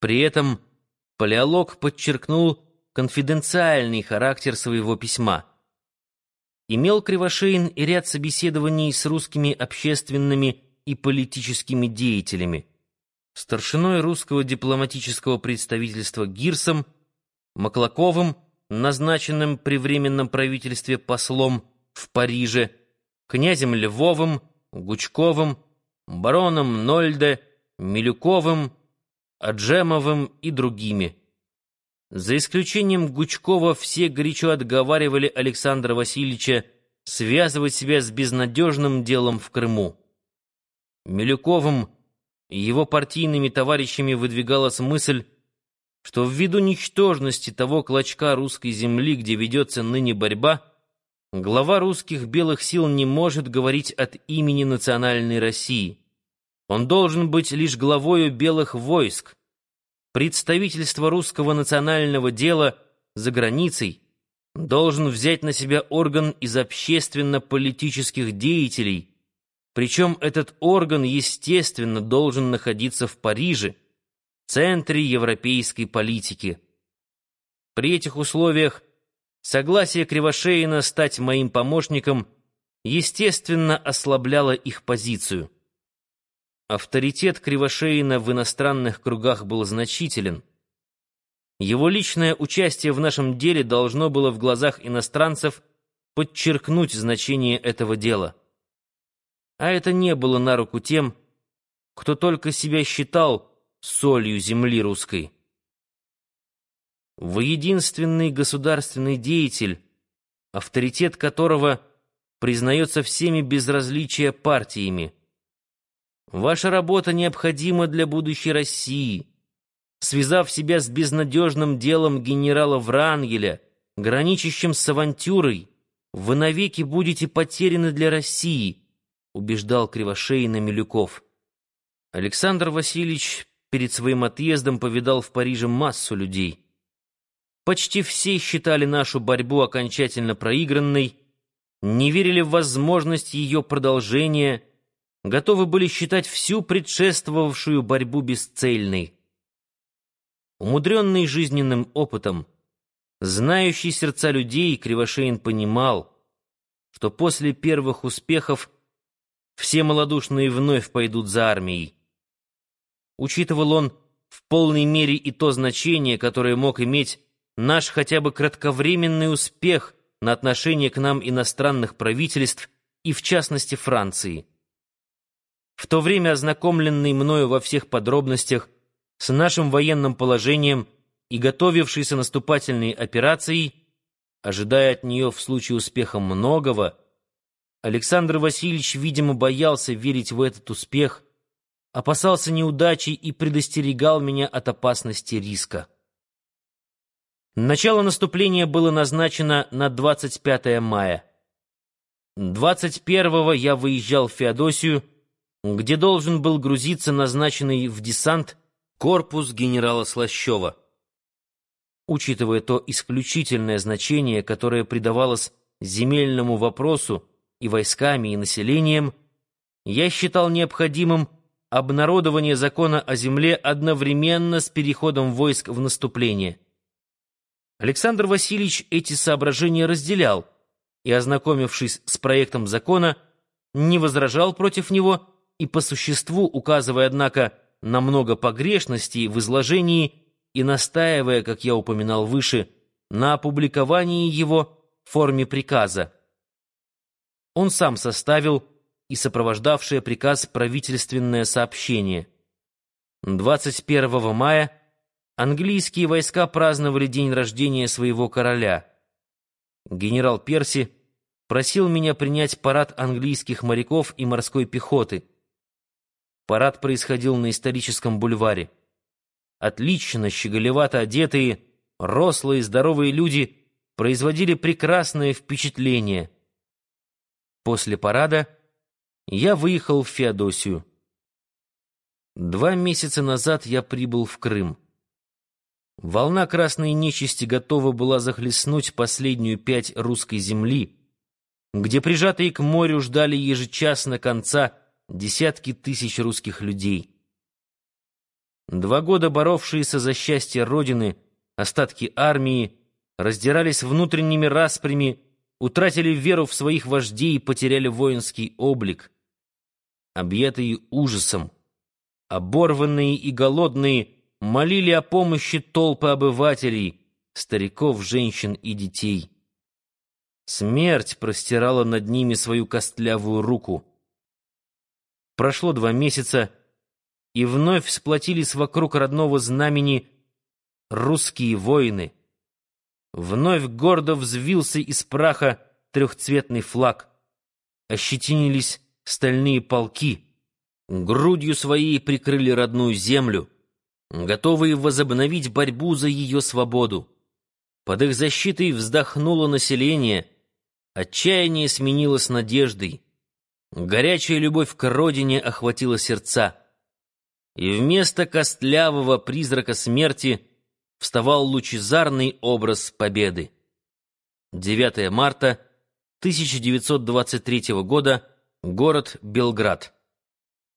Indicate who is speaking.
Speaker 1: При этом палеолог подчеркнул конфиденциальный характер своего письма. Имел Кривошеин и ряд собеседований с русскими общественными и политическими деятелями, старшиной русского дипломатического представительства Гирсом, Маклаковым, назначенным при Временном правительстве послом в Париже, князем Львовым, Гучковым, бароном Нольде, Милюковым, Аджемовым и другими. За исключением Гучкова все горячо отговаривали Александра Васильевича связывать себя с безнадежным делом в Крыму. Милюковым и его партийными товарищами выдвигалась мысль, что ввиду ничтожности того клочка русской земли, где ведется ныне борьба, глава русских белых сил не может говорить от имени национальной России. Он должен быть лишь главою белых войск. Представительство русского национального дела за границей должен взять на себя орган из общественно-политических деятелей, причем этот орган, естественно, должен находиться в Париже, центре европейской политики. При этих условиях согласие Кривошеина стать моим помощником естественно ослабляло их позицию. Авторитет Кривошеина в иностранных кругах был значителен. Его личное участие в нашем деле должно было в глазах иностранцев подчеркнуть значение этого дела. А это не было на руку тем, кто только себя считал солью земли русской. Вы единственный государственный деятель, авторитет которого признается всеми безразличия партиями. Ваша работа необходима для будущей России. Связав себя с безнадежным делом генерала Врангеля, граничащим с авантюрой, вы навеки будете потеряны для России, убеждал Кривошеина Милюков. Александр Васильевич перед своим отъездом повидал в Париже массу людей. Почти все считали нашу борьбу окончательно проигранной, не верили в возможность ее продолжения — готовы были считать всю предшествовавшую борьбу бесцельной. Умудренный жизненным опытом, знающий сердца людей, Кривошеин понимал, что после первых успехов все малодушные вновь пойдут за армией. Учитывал он в полной мере и то значение, которое мог иметь наш хотя бы кратковременный успех на отношение к нам иностранных правительств и, в частности, Франции в то время ознакомленный мною во всех подробностях с нашим военным положением и готовившийся наступательной операцией, ожидая от нее в случае успеха многого, Александр Васильевич, видимо, боялся верить в этот успех, опасался неудачи и предостерегал меня от опасности риска. Начало наступления было назначено на 25 мая. 21 я выезжал в Феодосию, где должен был грузиться назначенный в десант корпус генерала Слащева. Учитывая то исключительное значение, которое придавалось земельному вопросу и войсками, и населением, я считал необходимым обнародование закона о земле одновременно с переходом войск в наступление. Александр Васильевич эти соображения разделял и, ознакомившись с проектом закона, не возражал против него и по существу указывая, однако, на много погрешностей в изложении и настаивая, как я упоминал выше, на опубликовании его в форме приказа. Он сам составил и сопровождавшее приказ правительственное сообщение. 21 мая английские войска праздновали день рождения своего короля. Генерал Перси просил меня принять парад английских моряков и морской пехоты — Парад происходил на историческом бульваре. Отлично, щеголевато одетые, рослые, здоровые люди производили прекрасное впечатление. После парада я выехал в Феодосию. Два месяца назад я прибыл в Крым. Волна красной нечисти готова была захлестнуть последнюю пять русской земли, где прижатые к морю ждали ежечасно конца десятки тысяч русских людей. Два года боровшиеся за счастье Родины, остатки армии, раздирались внутренними распрями, утратили веру в своих вождей и потеряли воинский облик. Объятые ужасом, оборванные и голодные, молили о помощи толпы обывателей, стариков, женщин и детей. Смерть простирала над ними свою костлявую руку. Прошло два месяца, и вновь сплотились вокруг родного знамени русские воины. Вновь гордо взвился из праха трехцветный флаг. Ощетинились стальные полки. Грудью своей прикрыли родную землю, готовые возобновить борьбу за ее свободу. Под их защитой вздохнуло население, отчаяние сменилось надеждой. Горячая любовь к родине охватила сердца. И вместо костлявого призрака смерти вставал лучезарный образ победы. 9 марта 1923 года, город Белград.